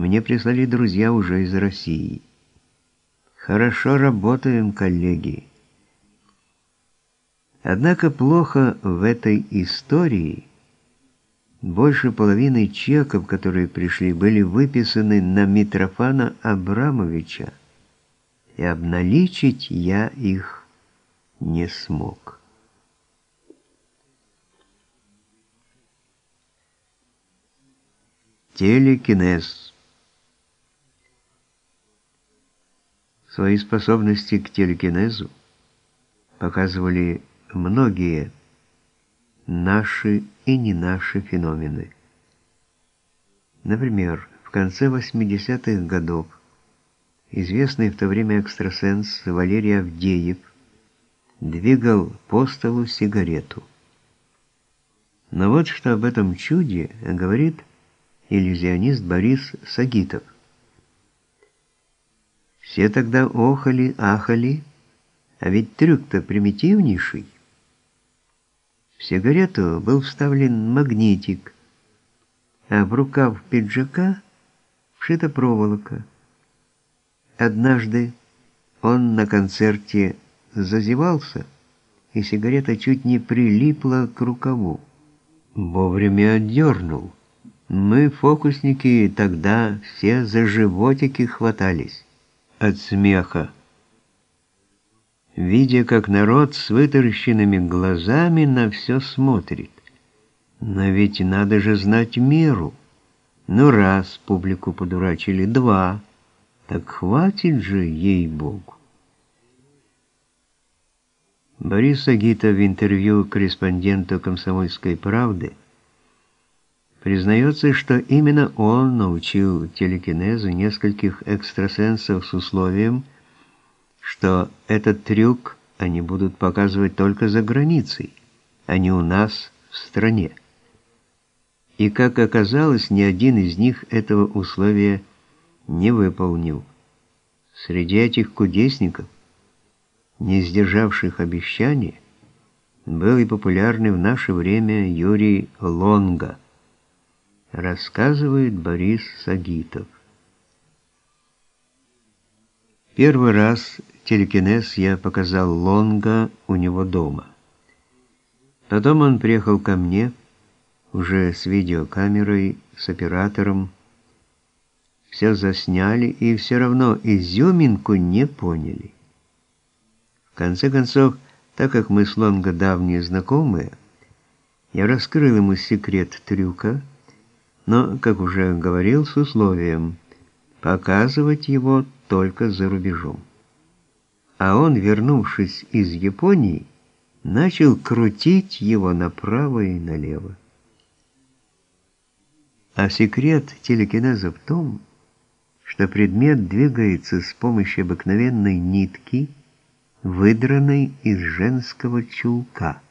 мне прислали друзья уже из России. Хорошо работаем, коллеги. Однако плохо в этой истории. Больше половины чеков, которые пришли, были выписаны на Митрофана Абрамовича, и обналичить я их не смог. Телекинез Свои способности к телекинезу показывали многие наши и не наши феномены. Например, в конце 80-х годов известный в то время экстрасенс Валерий Авдеев двигал по столу сигарету. Но вот что об этом чуде говорит иллюзионист Борис Сагитов. Все тогда охали, ахали, а ведь трюк-то примитивнейший. В сигарету был вставлен магнитик, а в рукав пиджака вшита проволока. Однажды он на концерте зазевался, и сигарета чуть не прилипла к рукаву. Вовремя отдернул. Мы, фокусники, тогда все за животики хватались от смеха. Видя, как народ с вытаращенными глазами на все смотрит. Но ведь надо же знать меру. Ну раз публику подурачили, два. Так хватит же, ей-богу. Борис Агитов в интервью корреспонденту «Комсомольской правды» Признается, что именно он научил телекинезу нескольких экстрасенсов с условием, что этот трюк они будут показывать только за границей, а не у нас в стране. И, как оказалось, ни один из них этого условия не выполнил. Среди этих кудесников, не сдержавших обещания, был и популярный в наше время Юрий Лонга – рассказывает Борис Сагитов. Первый раз телекинез я показал Лонга у него дома. Потом он приехал ко мне, уже с видеокамерой, с оператором. Все засняли и все равно изюминку не поняли. В конце концов, так как мы с Лонго давние знакомые, я раскрыл ему секрет трюка, но, как уже говорил, с условием показывать его только за рубежом. А он, вернувшись из Японии, начал крутить его направо и налево. А секрет телекинеза в том, что предмет двигается с помощью обыкновенной нитки, выдранной из женского чулка.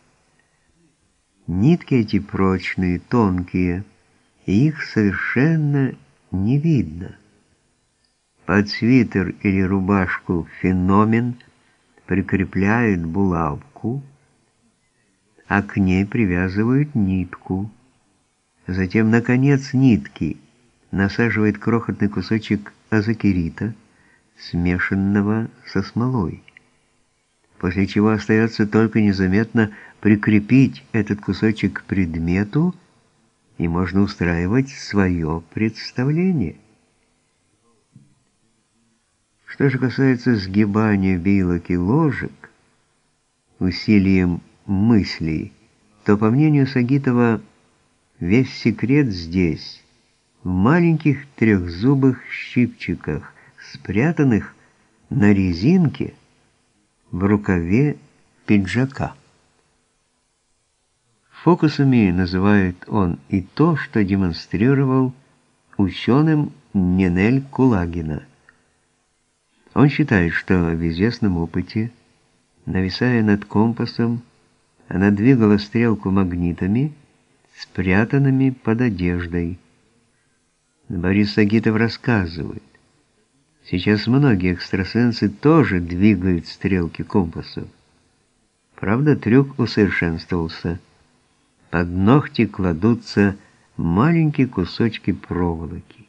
Нитки эти прочные, тонкие, их совершенно не видно. Под свитер или рубашку феномен прикрепляет булавку, а к ней привязывают нитку. Затем, на конец нитки насаживает крохотный кусочек азокерита, смешанного со смолой, после чего остается только незаметно прикрепить этот кусочек к предмету, и можно устраивать свое представление. Что же касается сгибания вилок и ложек усилием мыслей, то, по мнению Сагитова, весь секрет здесь, в маленьких трехзубых щипчиках, спрятанных на резинке в рукаве пиджака. Фокусами называет он и то, что демонстрировал ученым Нинель Кулагина. Он считает, что в известном опыте, нависая над компасом, она двигала стрелку магнитами, спрятанными под одеждой. Борис Сагитов рассказывает, сейчас многие экстрасенсы тоже двигают стрелки компасов. Правда, трюк усовершенствовался – под ногти кладутся маленькие кусочки проволоки.